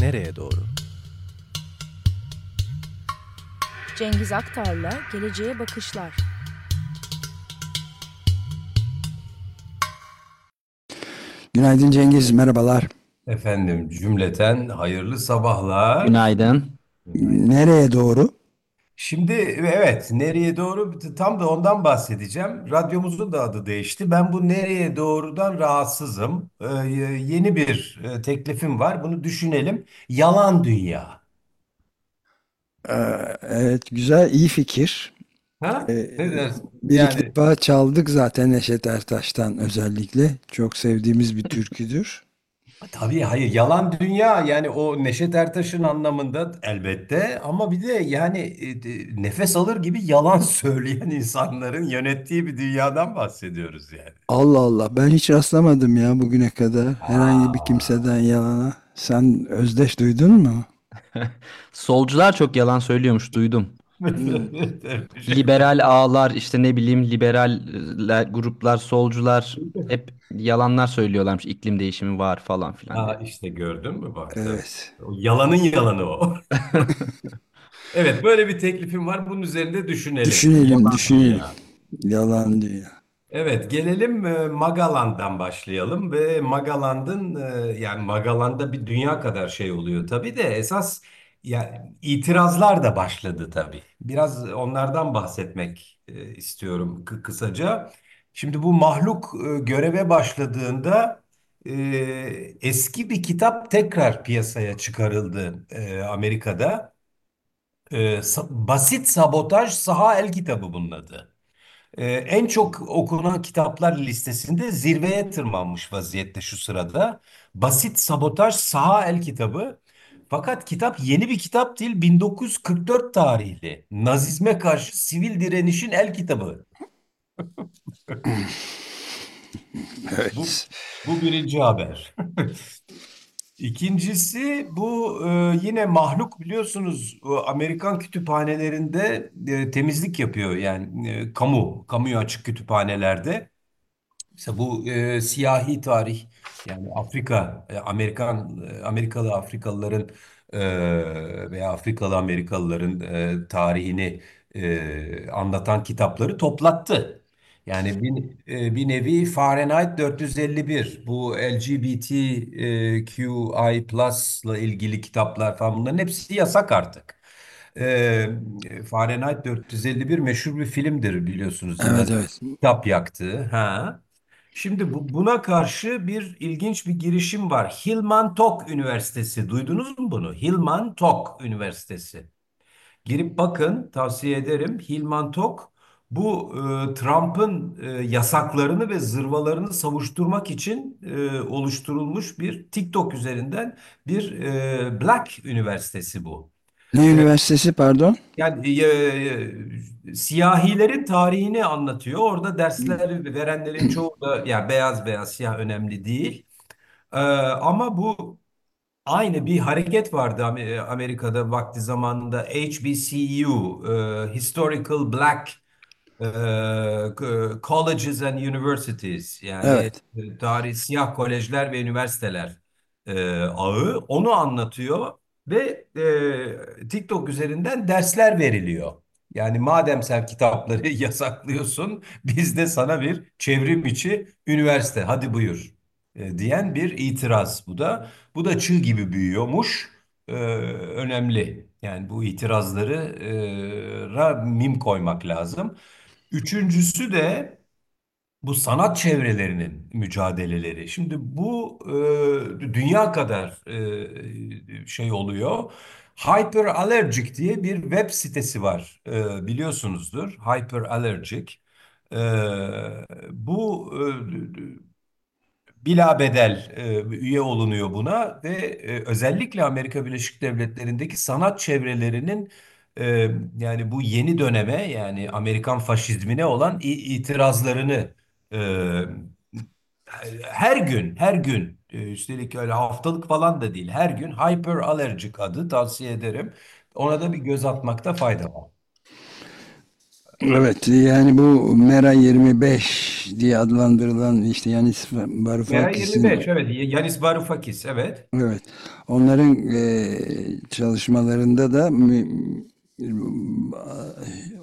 nereye doğru? Cengiz Aktar'la Geleceğe Bakışlar. Günaydın Cengiz, merhabalar. Efendim cümleten hayırlı sabahlar. Günaydın. Nereye doğru? Şimdi evet nereye doğru tam da ondan bahsedeceğim. Radyomuzun da adı değişti. Ben bu nereye doğrudan rahatsızım. Ee, yeni bir e, teklifim var. Bunu düşünelim. Yalan dünya. Ee, evet, güzel, iyi fikir. Ha? Ee, Ne dersin? bir iki Yani defa çaldık zaten Neşet Ertaş'tan özellikle. Çok sevdiğimiz bir türküdür. Tabii hayır yalan dünya yani o Neşet Ertaş'ın anlamında elbette ama bir de yani e, nefes alır gibi yalan söyleyen insanların yönettiği bir dünyadan bahsediyoruz yani. Allah Allah, ben hiç rastlamadım ya bugüne kadar herhangi bir Aa. kimseden yalana. Sen Özdeş duydun mu? Solcular çok yalan söylüyormuş duydum. Liberal ağlar işte ne bileyim liberaller gruplar solcular hep yalanlar söylüyorlarmış iklim değişimi var falan filan Aa, işte gördün mü bak. Evet. O yalanın yalanı o. Evet böyle bir teklifim var. Bunun üzerinde düşünelim. Düşünelim, Yalan düşünelim. dünya. Yalan dünya. Evet gelelim e, Magaland'dan başlayalım ve Magaland'ın e, yani Magaland'da bir dünya kadar şey oluyor tabii de esas ya itirazlar da başladı tabii. Biraz onlardan bahsetmek e, istiyorum kı- kısaca. Şimdi bu mahluk e, göreve başladığında e, eski bir kitap tekrar piyasaya çıkarıldı e, Amerika'da. E, Basit Sabotaj Saha El kitabı bunun adı. Ee, en çok okunan kitaplar listesinde zirveye tırmanmış vaziyette şu sırada. Basit Sabotaj Saha El kitabı. Fakat kitap yeni bir kitap değil, 1944 tarihli. Nazizme karşı sivil direnişin el kitabı. Bu, Evet. bu birinci haber. İkincisi bu e, yine mahluk biliyorsunuz o Amerikan kütüphanelerinde e, temizlik yapıyor yani e, kamu, kamuya açık kütüphanelerde. İşte bu e, siyahi tarih yani Afrika, e, Amerikan, e, Amerikalı Afrikalıların e, veya Afrikalı Amerikalıların e, tarihini e, anlatan kitapları toplattı. Yani bir, e, bir nevi Fahrenheit 451 bu LGBTQI ile ilgili kitaplar falan bunların hepsi yasak artık. E, Fahrenheit 451 meşhur bir filmdir biliyorsunuz. Evet, evet. kitap yaktı. Ha. Şimdi bu, buna karşı bir ilginç bir girişim var. Hillman Tok Üniversitesi. Duydunuz mu bunu? Hillman Tok Üniversitesi. Girip bakın tavsiye ederim. Hillman Tok bu e, Trump'ın e, yasaklarını ve zırvalarını savuşturmak için e, oluşturulmuş bir TikTok üzerinden bir e, Black Üniversitesi bu. Ne E, üniversitesi pardon? yani e, siyahilerin tarihini anlatıyor. Orada dersler verenlerin çoğu da ya beyaz beyaz siyah önemli değil. E, ama bu aynı bir hareket vardı Am- Amerika'da vakti zamanında HBCU, e, Historical Black e, Colleges and Universities yani Evet. e, tarih siyah kolejler ve üniversiteler e, ağı onu anlatıyor ve e, TikTok üzerinden dersler veriliyor. Yani madem sen kitapları yasaklıyorsun biz de sana bir çevrim içi üniversite hadi buyur e, diyen bir itiraz bu da. Bu da çığ gibi büyüyormuş. E, önemli. Yani bu itirazları e, ra mim koymak lazım. Üçüncüsü de bu sanat çevrelerinin mücadeleleri. Şimdi bu e, dünya kadar e, şey oluyor. Hyperallergic diye bir web sitesi var. E, biliyorsunuzdur. Hyperallergic. E, bu e, bilabedel e, üye olunuyor buna ve e, özellikle Amerika Birleşik Devletleri'ndeki sanat çevrelerinin e, yani bu yeni döneme yani Amerikan faşizmine olan itirazlarını e, her gün her gün üstelik öyle haftalık falan da değil her gün Hyperallergic adı tavsiye ederim. Ona da bir göz atmakta fayda var. Evet yani bu Mera 25 diye adlandırılan işte Yanis Varoufakis'in MH25 evet Yanis Varoufakis evet. evet onların e, çalışmalarında da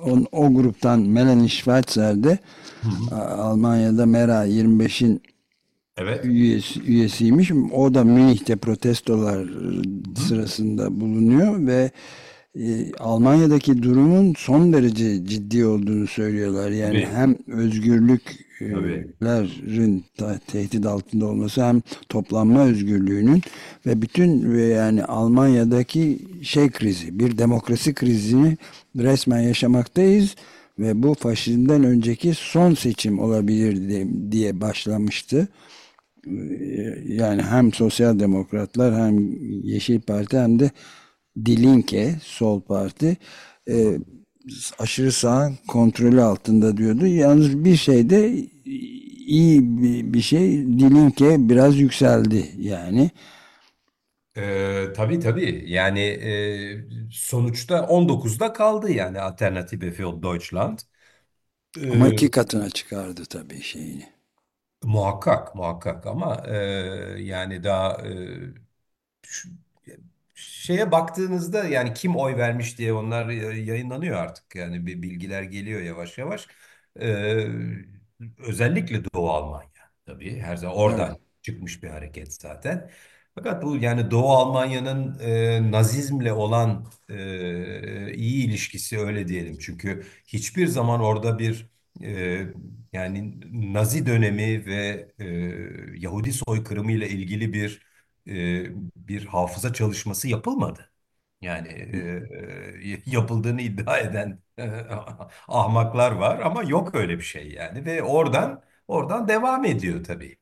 on, o gruptan Melanie Schweitzer de Hı hı. Almanya'da Mera 25'in Evet. üyesi, üyesiymiş. O da Münih'te protestolar sırasında bulunuyor ve e, Almanya'daki durumun son derece ciddi olduğunu söylüyorlar. Yani Tabii. hem özgürlüklerin ta- tehdit altında olması hem toplanma özgürlüğünün ve bütün ve yani Almanya'daki şey krizi, bir demokrasi krizini resmen yaşamaktayız ve bu faşizmden önceki son seçim olabilir diye, başlamıştı. Yani hem Sosyal Demokratlar hem Yeşil Parti hem de Die Linke, Sol Parti e, aşırı sağ kontrolü altında diyordu. Yalnız bir şey de iyi bir, şey Die Linke biraz yükseldi yani. Ee, tabii tabii yani e, sonuçta 19'da kaldı yani Alternative für Deutschland. Ama Ee, iki katına çıkardı tabii şeyini. muhakkak muhakkak ama e, yani daha e, şu- şeye baktığınızda yani kim oy vermiş diye onlar y- yayınlanıyor artık yani bir bilgiler geliyor yavaş yavaş. Ee, özellikle Doğu Almanya tabii her zaman Evet. oradan çıkmış bir hareket zaten. Fakat bu yani Doğu Almanya'nın e, Nazizmle olan e, iyi ilişkisi öyle diyelim. Çünkü hiçbir zaman orada bir e, yani Nazi dönemi ve e, Yahudi soykırımı ile ilgili bir e, bir hafıza çalışması yapılmadı. Yani e, e, yapıldığını iddia eden e, ahmaklar var ama yok öyle bir şey yani ve oradan oradan devam ediyor tabii.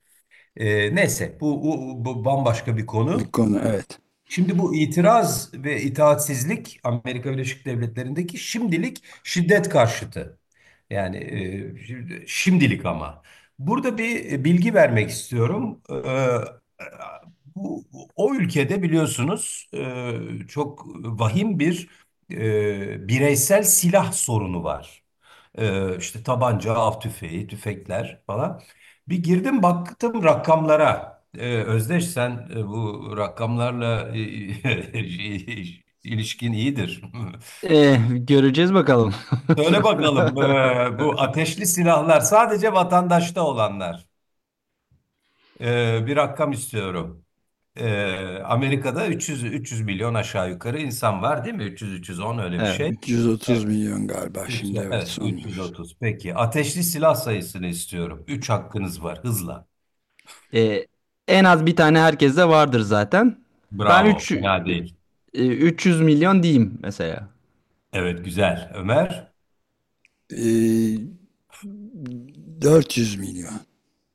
E, neyse bu, bu, bu bambaşka bir Bir konu. konu evet. Şimdi bu itiraz ve itaatsizlik Amerika Birleşik Devletleri'ndeki şimdilik şiddet karşıtı. Yani e, şimdi- şimdilik ama. Burada bir bilgi vermek istiyorum. E, bu o ülkede biliyorsunuz e, çok vahim bir e, bireysel silah sorunu var. E, işte tabanca, av tüfeği, tüfekler falan. Bir girdim baktım rakamlara. Ee, Özdeş sen e, bu rakamlarla e, ilişkin iyidir. E, göreceğiz bakalım. Söyle bakalım e, bu ateşli silahlar sadece vatandaşta olanlar. E, bir rakam istiyorum. E, Amerika'da 300 300 milyon aşağı yukarı insan var değil mi? 300 310 öyle bir Evet. şey. 330 Evet. milyon galiba şimdi evet Evet, son. 330. Peki ateşli silah sayısını istiyorum. 3 hakkınız var hızla. E, en az bir tane herkeste vardır zaten. Ben Bravo, 3 fena değil. 300 milyon diyeyim mesela. Evet güzel. Ömer? Ee, 400 milyon.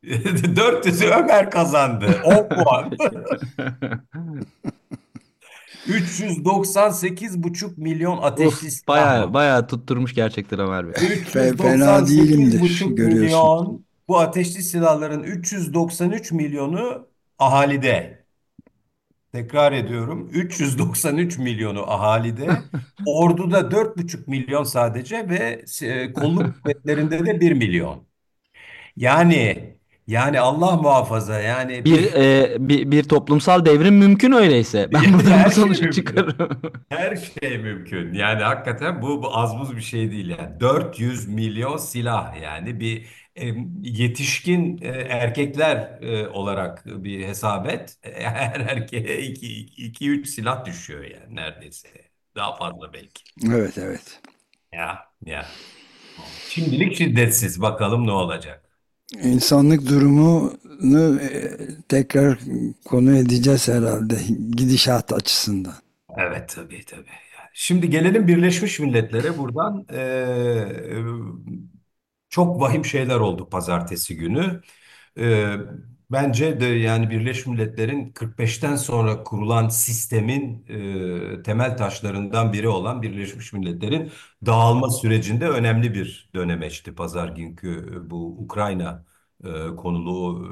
400'ü Ömer kazandı. 10 puan. 398,5 milyon ateşli Of silah baya var. baya tutturmuş gerçekten Ömer Bey. Fe- Fena değilimdir 398,5 görüyorsun. milyon bu ateşli silahların 393 milyonu ahalide. Tekrar ediyorum 393 milyonu ahalide. Orduda 4,5 milyon sadece ve e, kolluk kuvvetlerinde de 1 milyon. Yani yani Allah muhafaza yani Bir, bir e, bir bir toplumsal devrim mümkün öyleyse. Ben buradan her bu şey sonucu mümkün. çıkarırım. Her şey mümkün. Yani hakikaten bu, bu az buz bir şey değil yani. 400 milyon silah yani bir e, yetişkin e, erkekler e, olarak bir hesap et. E, Her erkeğe 2-3 silah düşüyor yani neredeyse. Daha fazla belki. Evet evet. Ya ya. Şimdilik şiddetsiz. Bakalım ne olacak. İnsanlık durumunu e, tekrar konu edeceğiz herhalde gidişat açısından. Evet tabii tabii. Şimdi gelelim Birleşmiş Milletler'e buradan eee, çok vahim şeyler oldu pazartesi günü. Eee, bence de yani Birleşmiş Milletler'in 45'ten sonra kurulan sistemin eee, temel taşlarından biri olan Birleşmiş Milletler'in dağılma sürecinde önemli bir dönemeçti pazar günkü bu Ukrayna eee, konulu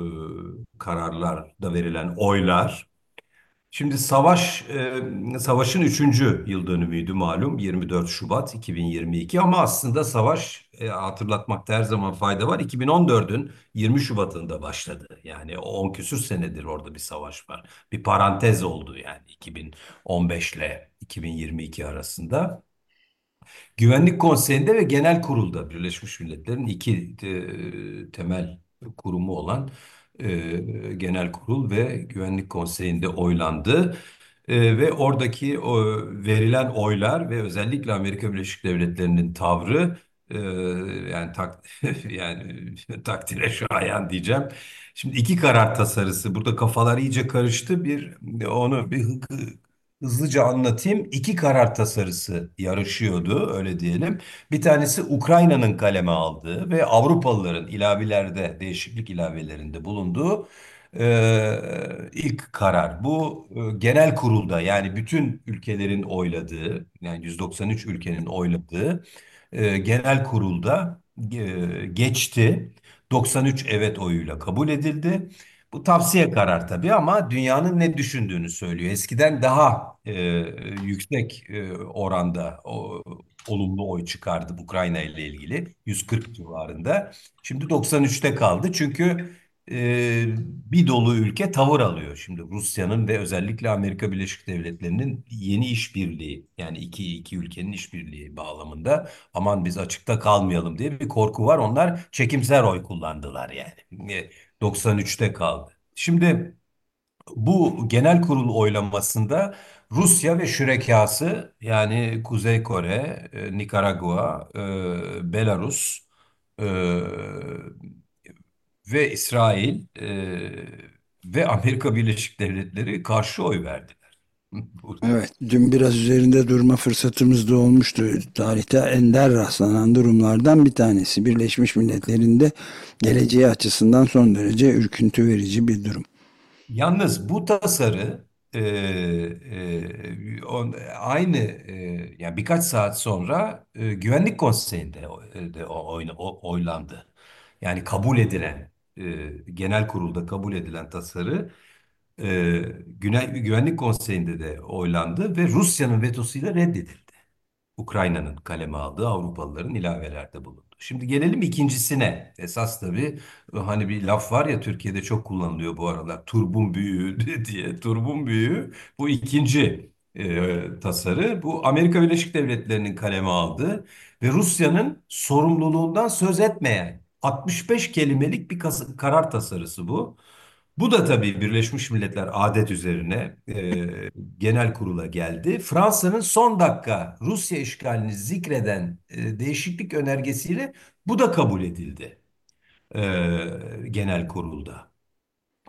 eee, kararlarda verilen oylar. Şimdi savaş e, savaşın üçüncü yıl dönümüydü malum 24 Şubat 2022 ama aslında savaş e, hatırlatmakta her zaman fayda var. 2014'ün 20 Şubat'ında başladı. Yani 10 küsür senedir orada bir savaş var. Bir parantez oldu yani 2015 ile 2022 arasında. Güvenlik Konseyi'nde ve Genel Kurul'da Birleşmiş Milletler'in iki e, temel kurumu olan e, Genel Kurul ve Güvenlik Konseyi'nde oylandı. E, ve oradaki o, verilen oylar ve özellikle Amerika Birleşik Devletleri'nin tavrı e, yani tak, yani takdire şayan diyeceğim. Şimdi iki karar tasarısı burada kafalar iyice karıştı. Bir onu bir Hızlıca anlatayım. İki karar tasarısı yarışıyordu, öyle diyelim. Bir tanesi Ukrayna'nın kaleme aldığı ve Avrupalıların ilavelerde, değişiklik ilavelerinde bulunduğu e, ilk karar. Bu e, genel kurulda yani bütün ülkelerin oyladığı, yani 193 ülkenin oyladığı e, genel kurulda e, geçti. 93 evet oyuyla kabul edildi. Bu tavsiye karar tabii ama dünyanın ne düşündüğünü söylüyor. Eskiden daha e, yüksek e, oranda o, olumlu oy çıkardı Ukrayna ile ilgili 140 civarında. Şimdi 93'te kaldı çünkü e, bir dolu ülke tavır alıyor. Şimdi Rusya'nın ve özellikle Amerika Birleşik Devletleri'nin yeni işbirliği yani iki iki ülkenin işbirliği bağlamında aman biz açıkta kalmayalım diye bir korku var. Onlar çekimser oy kullandılar yani. E, 93'te kaldı. Şimdi bu genel kurul oylamasında Rusya ve şürekası yani Kuzey Kore, e, Nikaragua, e, Belarus e, ve İsrail e, ve Amerika Birleşik Devletleri karşı oy verdiler. Evet, dün biraz üzerinde durma fırsatımız da olmuştu. Tarihte ender rastlanan durumlardan bir tanesi. Birleşmiş Milletler'in de geleceği açısından son derece ürküntü verici bir durum. Yalnız bu tasarı e, e, on, aynı e, yani birkaç saat sonra e, Güvenlik Konseyi'nde e, de oylandı. Yani kabul edilen e, genel kurulda kabul edilen tasarı e, Güne- Güvenlik Konseyi'nde de oylandı ve Rusya'nın vetosuyla reddedildi. Ukrayna'nın kaleme aldığı Avrupalıların ilavelerde bulundu. Şimdi gelelim ikincisine. Esas tabii hani bir laf var ya Türkiye'de çok kullanılıyor bu aralar. Turbun büyüğü diye. Turbun büyüğü bu ikinci e, tasarı. Bu Amerika Birleşik Devletleri'nin kaleme aldığı ve Rusya'nın sorumluluğundan söz etmeyen 65 kelimelik bir kas- karar tasarısı bu. Bu da tabii Birleşmiş Milletler adet üzerine e, genel kurula geldi. Fransa'nın son dakika Rusya işgalini zikreden e, değişiklik önergesiyle bu da kabul edildi e, genel kurulda.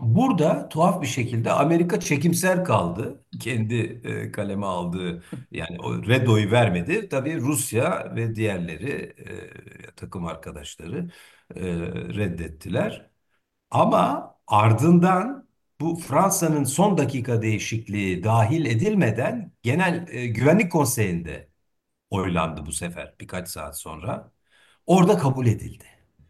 Burada tuhaf bir şekilde Amerika çekimser kaldı. Kendi e, kaleme aldığı yani o redoyu vermedi. Tabii Rusya ve diğerleri e, takım arkadaşları e, reddettiler. Ama ardından bu Fransa'nın son dakika değişikliği dahil edilmeden Genel e, Güvenlik Konseyi'nde oylandı bu sefer birkaç saat sonra. Orada kabul edildi.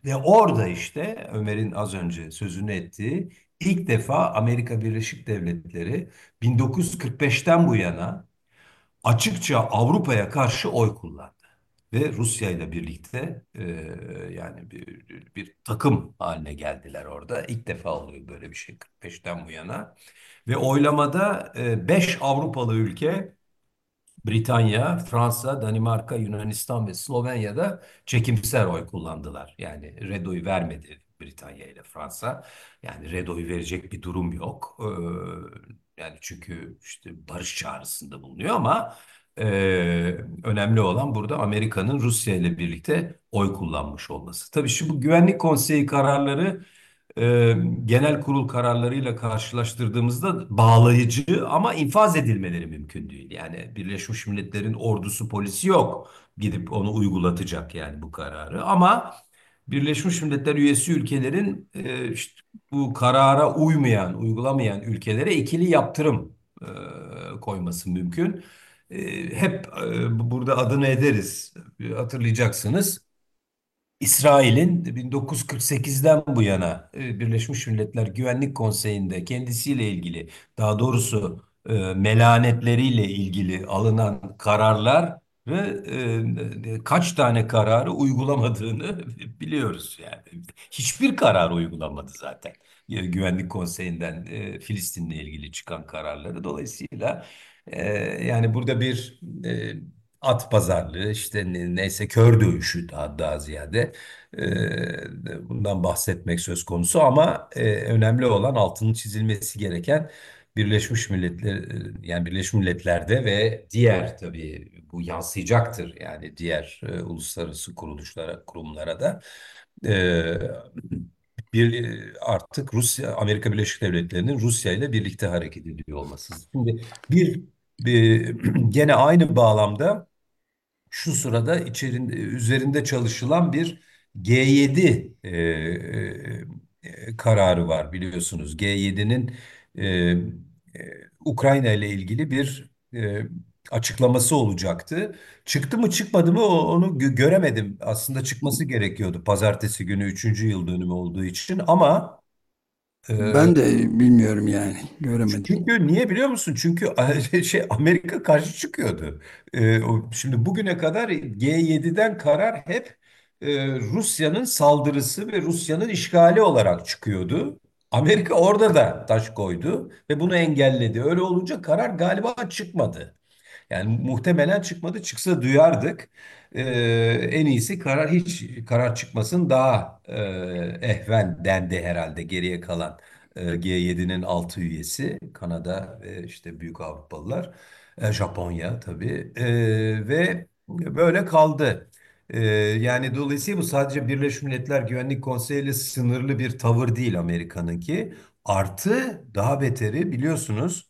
Ve orada işte Ömer'in az önce sözünü ettiği ilk defa Amerika Birleşik Devletleri 1945'ten bu yana açıkça Avrupa'ya karşı oy kullandı. Ve Rusya ile birlikte e, yani bir, bir takım haline geldiler orada. İlk defa oluyor böyle bir şey 45'ten bu yana. Ve oylamada 5 Avrupalı ülke Britanya, Fransa, Danimarka, Yunanistan ve Slovenya'da çekimser oy kullandılar. Yani redoyu vermedi Britanya ile Fransa. Yani redoyu verecek bir durum yok. Ee, yani çünkü işte barış çağrısında bulunuyor ama önemli olan burada Amerika'nın Rusya ile birlikte oy kullanmış olması. Tabii şimdi bu Güvenlik Konseyi kararları e, genel kurul kararlarıyla karşılaştırdığımızda bağlayıcı ama infaz edilmeleri mümkün değil. Yani Birleşmiş Milletler'in ordusu polisi yok gidip onu uygulatacak yani bu kararı. Ama Birleşmiş Milletler üyesi ülkelerin e, işte bu karara uymayan, uygulamayan ülkelere ikili yaptırım e, koyması mümkün. E, hep e, burada adını ederiz. Hatırlayacaksınız. İsrail'in 1948'den bu yana e, Birleşmiş Milletler Güvenlik Konseyi'nde kendisiyle ilgili daha doğrusu e, melanetleriyle ilgili alınan kararlar ve e, kaç tane kararı uygulamadığını biliyoruz yani. Hiçbir karar uygulamadı zaten. E, Güvenlik Konseyi'nden e, Filistin'le ilgili çıkan kararları. Dolayısıyla e, yani burada bir e, at pazarlığı işte ne- neyse kör dövüşü daha, daha ziyade e, bundan bahsetmek söz konusu ama e, önemli olan altının çizilmesi gereken Birleşmiş Milletler e, yani Birleşmiş Milletler'de ve diğer tabii bu yansıyacaktır yani diğer e, uluslararası kuruluşlara kurumlara da e, bir e, artık Rusya Amerika Birleşik Devletleri'nin Rusya ile birlikte hareket ediyor olması. Şimdi bir gene aynı bağlamda şu sırada içerisinde üzerinde çalışılan bir G7 e, e, e, kararı var biliyorsunuz. G7'nin e, e, Ukrayna ile ilgili bir e, açıklaması olacaktı. Çıktı mı çıkmadı mı onu gö- göremedim. Aslında çıkması gerekiyordu pazartesi günü üçüncü yıl dönümü olduğu için ama e, Ben de bilmiyorum yani. Göremedim. çünkü niye biliyor musun? Çünkü şey Amerika karşı çıkıyordu. Ee, o- şimdi bugüne kadar G7'den karar hep e, Rusya'nın saldırısı ve Rusya'nın işgali olarak çıkıyordu. Amerika orada da taş koydu ve bunu engelledi. Öyle olunca karar galiba çıkmadı. Yani muhtemelen çıkmadı. Çıksa duyardık. Ee, en iyisi karar hiç karar çıkmasın daha e, ehven dendi herhalde geriye kalan e, G7'nin 6 üyesi Kanada ve işte büyük Avrupalılar, e, Japonya tabii E, ve böyle kaldı. E, yani dolayısıyla bu sadece Birleşmiş Milletler Güvenlik Konseyi ile sınırlı bir tavır değil Amerika'nınki. Artı daha beteri biliyorsunuz.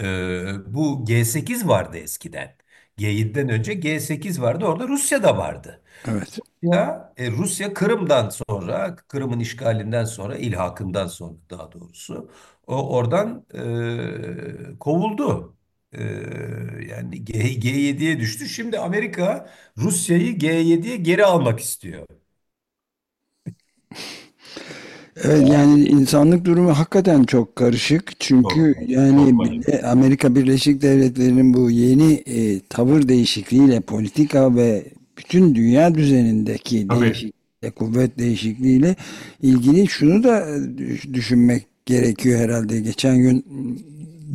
Ee, bu G8 vardı eskiden. G7'den önce G8 vardı. Orada Rusya da vardı. Evet. Ya e, Rusya Kırım'dan sonra, Kırım'ın işgalinden sonra, ilhakından sonra daha doğrusu o oradan e, kovuldu. E, yani G, G7'ye düştü. Şimdi Amerika Rusya'yı G7'ye geri almak istiyor. Evet yani insanlık durumu hakikaten çok karışık. Çünkü Çok, yani çok de Amerika Birleşik Devletleri'nin bu yeni e, tavır değişikliğiyle politika ve bütün dünya düzenindeki Tabii. değişiklikle, kuvvet değişikliğiyle ilgili şunu da e, düş- düşünmek gerekiyor herhalde. Geçen gün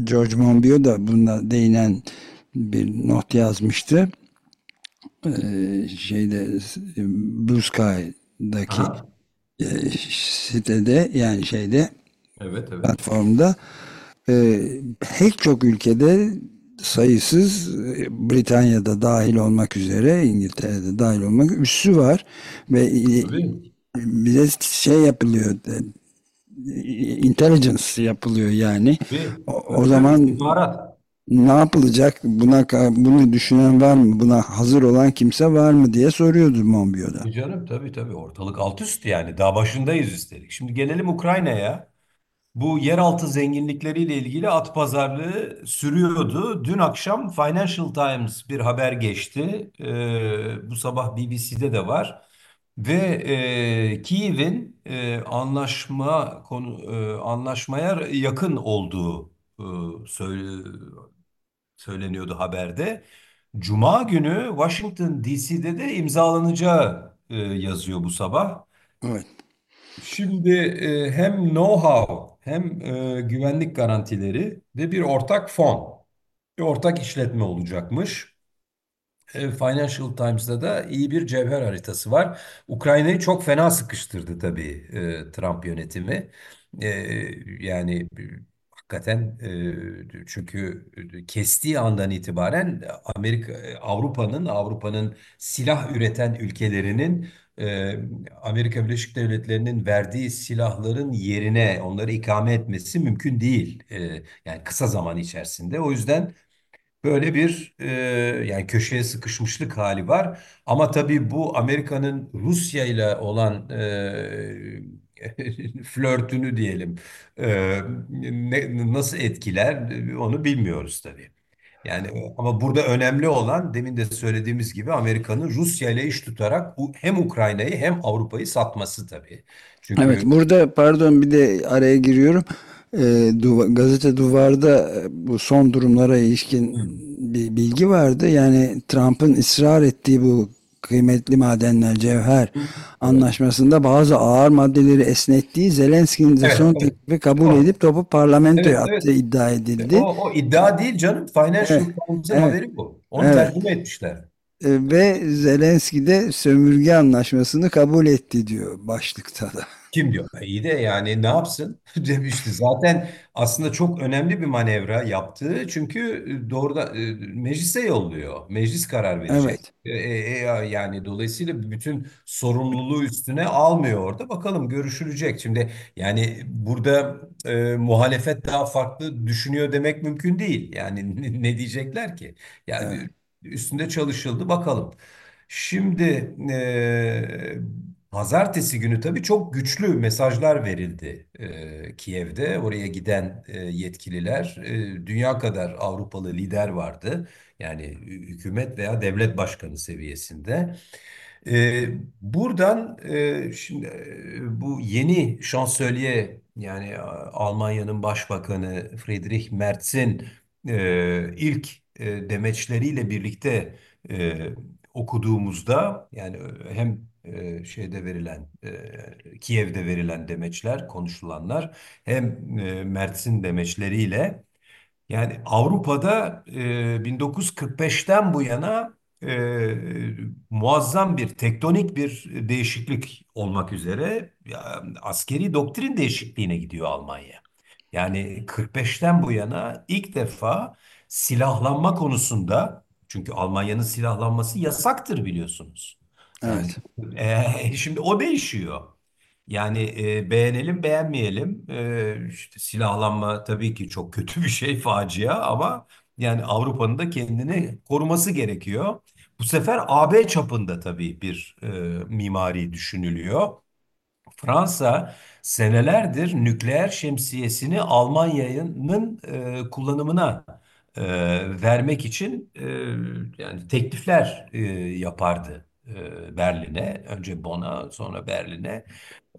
George Monbiot da buna değinen bir not yazmıştı. Ee, şeyde Blue Sky'daki Aha. E, sitede yani şeyde Evet, evet. platformda e, pek çok ülkede sayısız e, Britanya'da dahil olmak üzere İngiltere'de dahil olmak üssü var ve Tabii. bize şey yapılıyor intelligence yapılıyor yani Tabii. o, o zaman istihbarat. Ne yapılacak buna bunu düşünen var mı buna hazır olan kimse var mı diye soruyordu Monbiot'a. Tabii canım tabii tabii ortalık alt üst yani daha başındayız üstelik. Şimdi gelelim Ukrayna'ya. Bu yeraltı zenginlikleriyle ilgili at pazarlığı sürüyordu. Dün akşam Financial Times bir haber geçti. Ee, bu sabah BBC'de de var. Ve e, Kiev'in e, anlaşma konu e, anlaşmaya yakın olduğu e, söyle, söyleniyordu haberde. Cuma günü Washington DC'de de imzalanacağı e, yazıyor bu sabah. Evet. Şimdi e, hem know-how hem e, güvenlik garantileri ve bir ortak fon, bir ortak işletme olacakmış. E, Financial Times'da da iyi bir cevher haritası var. Ukrayna'yı çok fena sıkıştırdı tabii e, Trump yönetimi. E, yani e, hakikaten e, çünkü kestiği andan itibaren Amerika, Avrupa'nın Avrupa'nın silah üreten ülkelerinin e, Amerika Birleşik Devletleri'nin verdiği silahların yerine onları ikame etmesi mümkün değil. E, yani kısa zaman içerisinde. O yüzden Böyle bir e, yani köşeye sıkışmışlık hali var. Ama tabii bu Amerika'nın Rusya ile olan e, flörtünü diyelim e, ne- nasıl etkiler onu bilmiyoruz tabii. Yani ama burada önemli olan demin de söylediğimiz gibi Amerika'nın Rusya ile iş tutarak bu- hem Ukrayna'yı hem Avrupa'yı satması tabii. Evet, Çünkü burada pardon bir de araya giriyorum. e, duva- gazete duvarda bu son durumlara ilişkin bir bilgi vardı. Yani Trump'ın ısrar ettiği bu kıymetli madenler, cevher anlaşmasında bazı ağır maddeleri esnettiği Zelenski'nin de Evet, son evet. teklifi kabul O. edip topu parlamentoya Evet, attığı iddia edildi. O, o iddia değil canım. Financial Evet, Times'ın evet, haberi bu. Onu evet. tercüme etmişler. E, Ve Zelenski de sömürge anlaşmasını kabul etti diyor başlıkta da. Kim diyor? E, İyi de yani ne yapsın demişti. Zaten aslında çok önemli bir manevra yaptığı çünkü doğrudan e, meclise yolluyor. Meclis karar verecek. Evet. E, e, e, yani dolayısıyla bütün sorumluluğu üstüne almıyor orada. Bakalım görüşülecek. Şimdi yani burada e, muhalefet daha farklı düşünüyor demek mümkün değil. Yani ne, ne diyecekler ki? Yani Evet. üstünde çalışıldı bakalım. Şimdi e, pazartesi günü tabii çok güçlü mesajlar verildi e, Kiev'de. Oraya giden e, yetkililer, e, dünya kadar Avrupalı lider vardı. Yani hü- hükümet veya devlet başkanı seviyesinde. E, buradan e, şimdi e, bu yeni şansölye yani a- Almanya'nın başbakanı Friedrich Merz'in e, ilk e, demeçleriyle birlikte e, okuduğumuzda yani e, hem e, şeyde verilen e, Kiev'de verilen demeçler konuşulanlar hem e, demeçleriyle yani Avrupa'da e, 1945'ten bu yana e, muazzam bir tektonik bir değişiklik olmak üzere askeri doktrin değişikliğine gidiyor Almanya. Yani 45'ten bu yana ilk defa silahlanma konusunda çünkü Almanya'nın silahlanması yasaktır biliyorsunuz. Evet. e, şimdi o değişiyor. Yani e, beğenelim beğenmeyelim e, işte silahlanma tabii ki çok kötü bir şey facia ama yani Avrupa'nın da kendini koruması gerekiyor. Bu sefer AB çapında tabii bir e, mimari düşünülüyor. Fransa senelerdir nükleer şemsiyesini Almanya'nın e, kullanımına e, vermek için e, yani teklifler e, yapardı Berlin'e. Önce Bonn'a sonra Berlin'e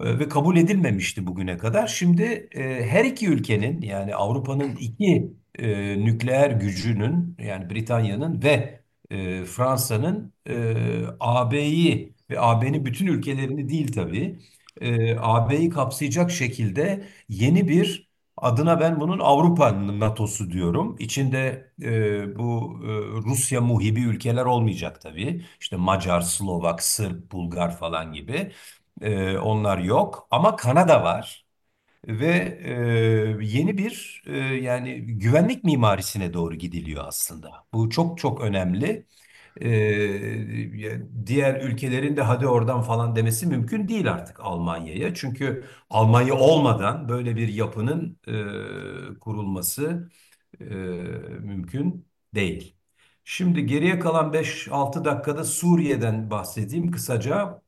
E, ve kabul edilmemişti bugüne kadar. Şimdi e, her iki ülkenin yani Avrupa'nın iki e, nükleer gücünün yani Britanya'nın ve e, Fransa'nın e, AB'yi ve AB'nin bütün ülkelerini değil tabii e, AB'yi kapsayacak şekilde yeni bir adına ben bunun Avrupa NATO'su diyorum. İçinde e, bu e, Rusya muhibi ülkeler olmayacak tabii. İşte Macar, Slovak, Sırp, Bulgar falan gibi. E, onlar yok ama Kanada var. Ve e, yeni bir e, yani güvenlik mimarisine doğru gidiliyor aslında. Bu çok çok önemli. E, diğer ülkelerin de hadi oradan falan demesi mümkün değil artık Almanya'ya. Çünkü Almanya olmadan böyle bir yapının e, kurulması e, mümkün değil. Şimdi geriye kalan 5-6 dakikada Suriye'den bahsedeyim kısaca.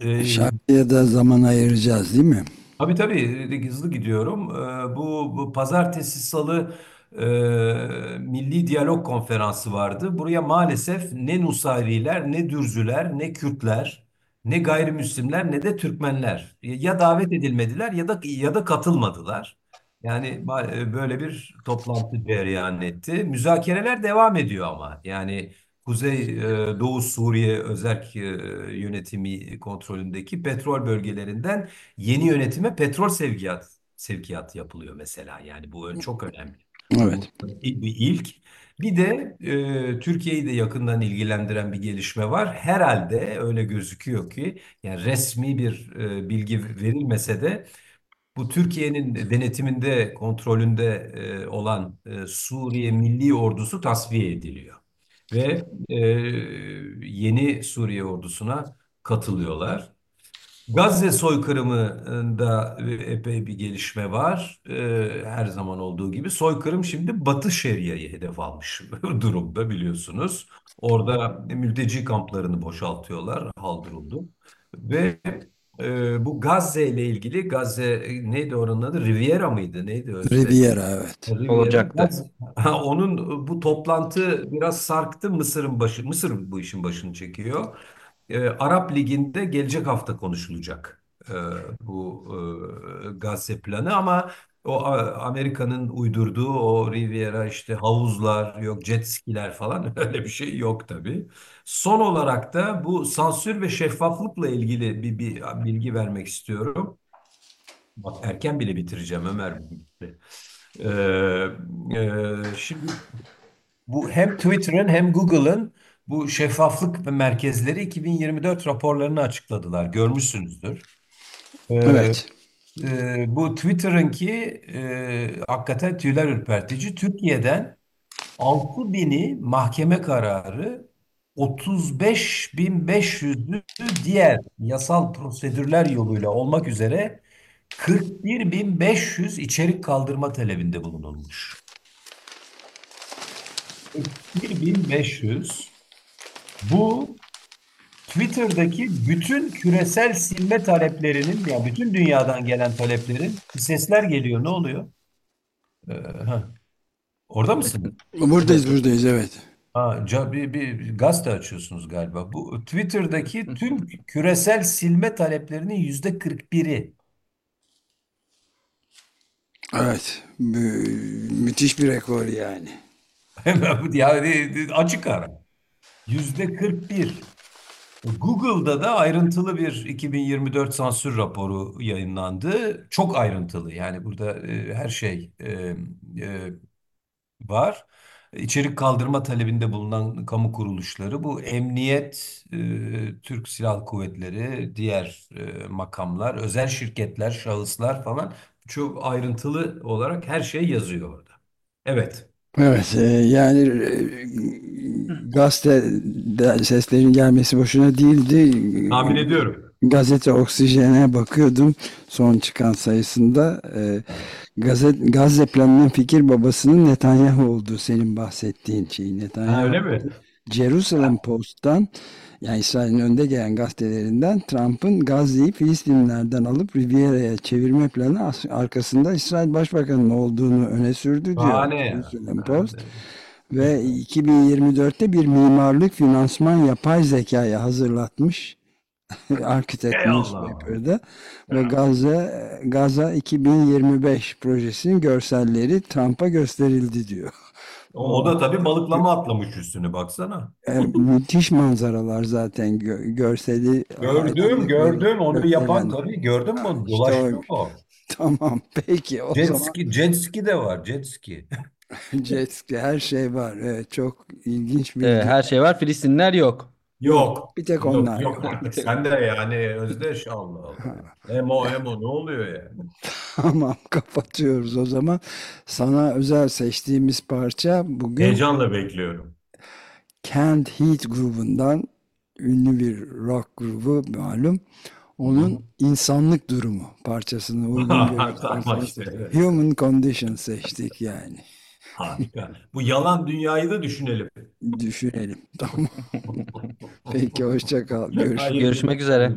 E, Şarkıya da zaman ayıracağız değil mi? Tabii tabii hızlı gidiyorum. Bu, bu pazartesi salı e, Milli Diyalog Konferansı vardı. Buraya maalesef ne Nusayriler, ne Dürzüler, ne Kürtler, ne gayrimüslimler, ne de Türkmenler ya davet edilmediler ya da ya da katılmadılar. Yani e, böyle bir toplantı cereyan etti. Müzakereler devam ediyor ama yani Kuzey e, Doğu Suriye Özerk e, yönetimi kontrolündeki petrol bölgelerinden yeni yönetime petrol sevkiyat sevkiyat yapılıyor mesela. Yani bu çok önemli. Evet. Bir ilk. Bir de e, Türkiye'yi de yakından ilgilendiren bir gelişme var. Herhalde öyle gözüküyor ki yani resmi bir e, bilgi verilmese de bu Türkiye'nin denetiminde, kontrolünde e, olan e, Suriye Milli Ordusu tasfiye ediliyor. Ve e, yeni Suriye ordusuna katılıyorlar. Gazze soykırımında epey bir gelişme var. Ee, her zaman olduğu gibi soykırım şimdi Batı Şeria'yı hedef almış durumda biliyorsunuz. Orada mülteci kamplarını boşaltıyorlar, Halduruldu. Ve e, bu Gazze ile ilgili Gazze e, neydi oranın adı? Riviera mıydı? Neydi Özde? Riviera evet. Riviera. Olacaktı. Gazze- Ha, Onun bu toplantı biraz sarktı. Mısır'ın başı, Mısır bu işin başını çekiyor. Ee, Arap Ligi'nde gelecek hafta konuşulacak e, bu e, Gazze planı ama O Amerika'nın uydurduğu o Riviera işte havuzlar yok jet skiler falan öyle bir şey yok tabii. Son olarak da bu sansür ve şeffaflıkla ilgili bir, bir bilgi vermek istiyorum. Bak erken bile bitireceğim Ömer. Ee, e, şimdi bu hem Twitter'ın hem Google'ın bu şeffaflık merkezleri 2024 raporlarını açıkladılar. Görmüşsünüzdür. Ee, Evet. e, bu Twitter'ınki e, hakikaten tüyler ürpertici. Türkiye'den 6000'i mahkeme kararı 35.500'ü diğer yasal prosedürler yoluyla olmak üzere 41.500 içerik kaldırma talebinde bulunulmuş. 41.500 bu Twitter'daki bütün küresel silme taleplerinin yani bütün dünyadan gelen taleplerin sesler geliyor. Ne oluyor? Ee. Orada mısın? Buradayız buradayız evet. Ha, bir, bir gazete açıyorsunuz galiba. Bu Twitter'daki tüm küresel silme taleplerinin yüzde 41'i. Evet. Mü- müthiş bir rekor yani. Yani açık ara. Yüzde 41. Google'da da ayrıntılı bir 2024 sansür raporu yayınlandı. Çok ayrıntılı. Yani burada e, her şey e, e, var. İçerik kaldırma talebinde bulunan kamu kuruluşları bu emniyet, e, Türk Silahlı Kuvvetleri, diğer e, makamlar, özel şirketler, şahıslar falan çok ayrıntılı olarak her şey yazıyor orada. Evet. Evet, e, yani e, gazete seslerin gelmesi boşuna değildi. Tahmin ediyorum. Gazete Oksijen'e bakıyordum son çıkan sayısında. E, gazet, Gazze planının fikir babasının Netanyahu olduğu senin bahsettiğin şey. Ha, Netanyahu öyle mi? Jerusalem Post'tan yani İsrail'in önde gelen gazetelerinden Trump'ın Gazze'yi Filistinlerden alıp Riviera'ya çevirme planı as- arkasında İsrail Başbakanı'nın olduğunu öne sürdü diyor. Jerusalem Post. Ve 2024'te bir mimarlık finansman yapay zekaya hazırlatmış Architect. Newspaper'da ve Gazze Gaza 2025 projesinin görselleri Trump'a gösterildi diyor. O, o da tabii balıklama atlamış üstüne baksana. E, müthiş manzaralar zaten gö- görseli Gördüm, gördüm. Onu yapan gösteren. tabii. Gördün mü? İşte Dolaşıyor o. Tamam peki o Jet zaman ski, jet ski de var. Jet ski. jet ski her şey var. Evet, çok ilginç bir Evet, her şey var. Filistinler yok. Yok. bir tek onlar yok yok. artık. Sen de yani Özdeş Allah Allah. Hem o hem o ne oluyor yani? Tamam kapatıyoruz o zaman. Sana özel seçtiğimiz parça bugün Heyecanla bekliyorum. Canned Heat grubundan ünlü bir rock grubu malum. Onun insanlık durumu parçasını uygun görüp. Human Condition seçtik yani. Harika. Bu yalan dünyayı da düşünelim. Düşünelim. Tamam. Peki hoşça kal. Görüşürüz. Hayırlı Görüşmek üzere.